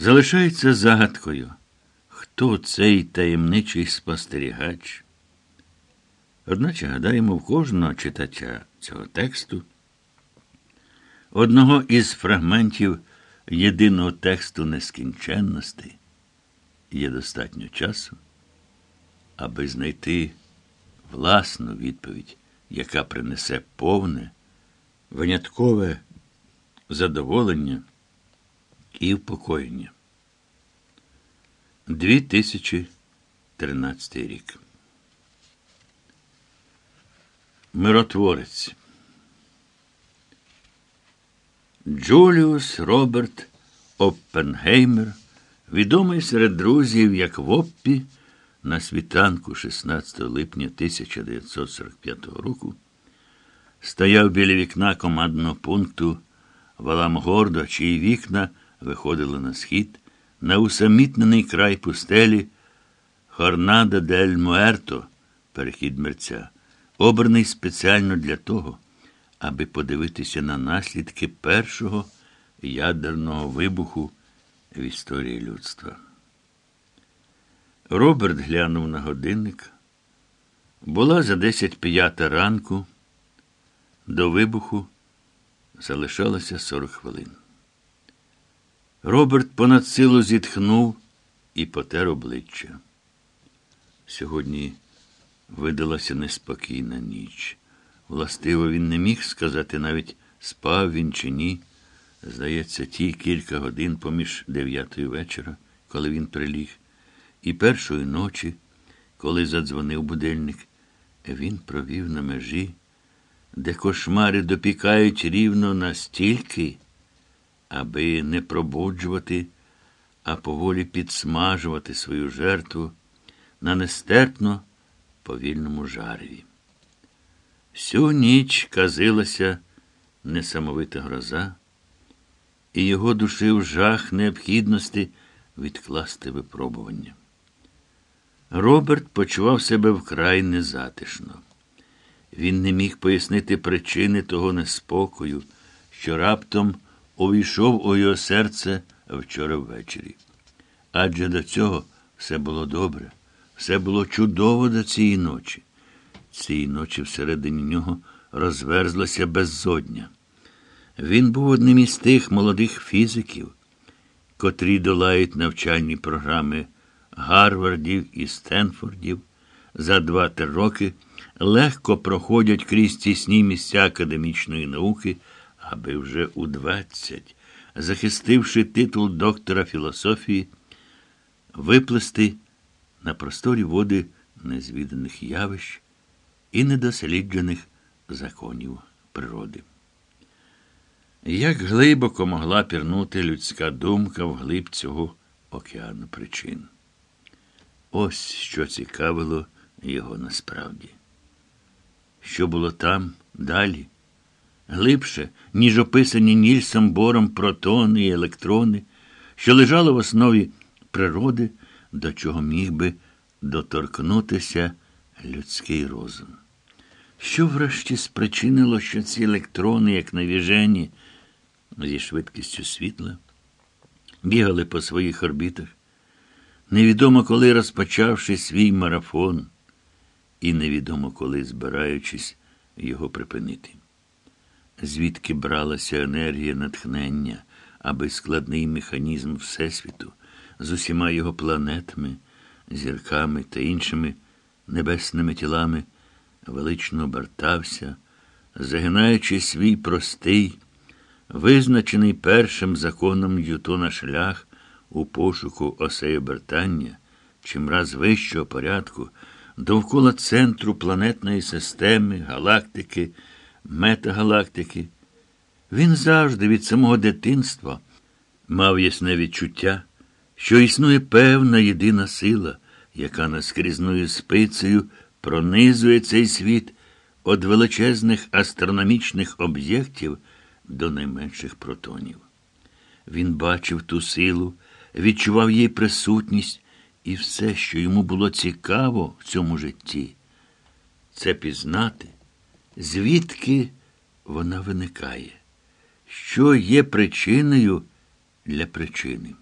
залишається загадкою, хто цей таємничий спостерігач. Одначе гадаємо в кожного читача цього тексту, одного із фрагментів єдиного тексту нескінченності є достатньо часу, аби знайти власну відповідь, яка принесе повне, виняткове задоволення і впокоєння. 2013 рік. Миротворець. Джуліус Роберт Оппенгеймер, відомий серед друзів як Воппі, на світанку 16 липня 1945 року, стояв біля вікна командного пункту Валамгордо, чиї вікна виходили на схід, на усамітнений край пустелі Хорнада дель Муерто, перехід мерця, обраний спеціально для того, аби подивитися на наслідки першого ядерного вибуху в історії людства. Роберт глянув на годинник. Була за десять п'ята ранку. До вибуху залишалося сорок хвилин. Роберт понад силу зітхнув і потер обличчя. Сьогодні видалася неспокійна ніч. Властиво, він не міг сказати навіть, спав він чи ні. Здається, ті кілька годин поміж дев'ятої вечора, коли він приліг, і першої ночі, коли задзвонив будильник, він провів на межі, де кошмари допікають рівно настільки, аби не пробуджувати, а поволі підсмажувати свою жертву на нестерпно повільному жареві. Всю ніч казилася несамовита гроза, і його душив жах необхідності відкласти випробування. Роберт почував себе вкрай незатишно. Він не міг пояснити причини того неспокою, що раптом увійшов у його серце вчора ввечері. Адже до цього все було добре, все було чудово до цієї ночі. Цієї ночі всередині нього розверзлося беззодня. Він був одним із тих молодих фізиків, котрі долають навчальні програми Гарвардів і Стенфордів за два-три роки, легко проходять крізь тісні місця академічної науки, аби вже у двадцять, захистивши титул доктора філософії, виплести на просторі води незвіданих явищ і недосліджених законів природи. Як глибоко могла пірнути людська думка вглиб цього океану причин? Ось що цікавило його насправді. Що було там далі? Глибше, ніж описані Нільсом Бором протони і електрони, що лежало в основі природи, до чого міг би доторкнутися людський розум. Що врешті спричинило, що ці електрони, як навіжені, зі швидкістю світла, бігали по своїх орбітах, невідомо коли розпочавши свій марафон, і невідомо коли збираючись його припинити. Звідки бралася енергія натхнення, аби складний механізм Всесвіту з усіма його планетами, зірками та іншими небесними тілами велично обертався, загинаючи свій простий, визначений першим законом Ньютона шлях у пошуку осей обертання, чимраз вищого порядку, довкола центру планетної системи, галактики, метагалактики, він завжди від самого дитинства мав ясне відчуття, що існує певна єдина сила, яка наскрізною спицею пронизує цей світ від величезних астрономічних об'єктів до найменших протонів. Він бачив ту силу, відчував її присутність і все, що йому було цікаво в цьому житті, це пізнати, звідки вона виникає, що є причиною для причини.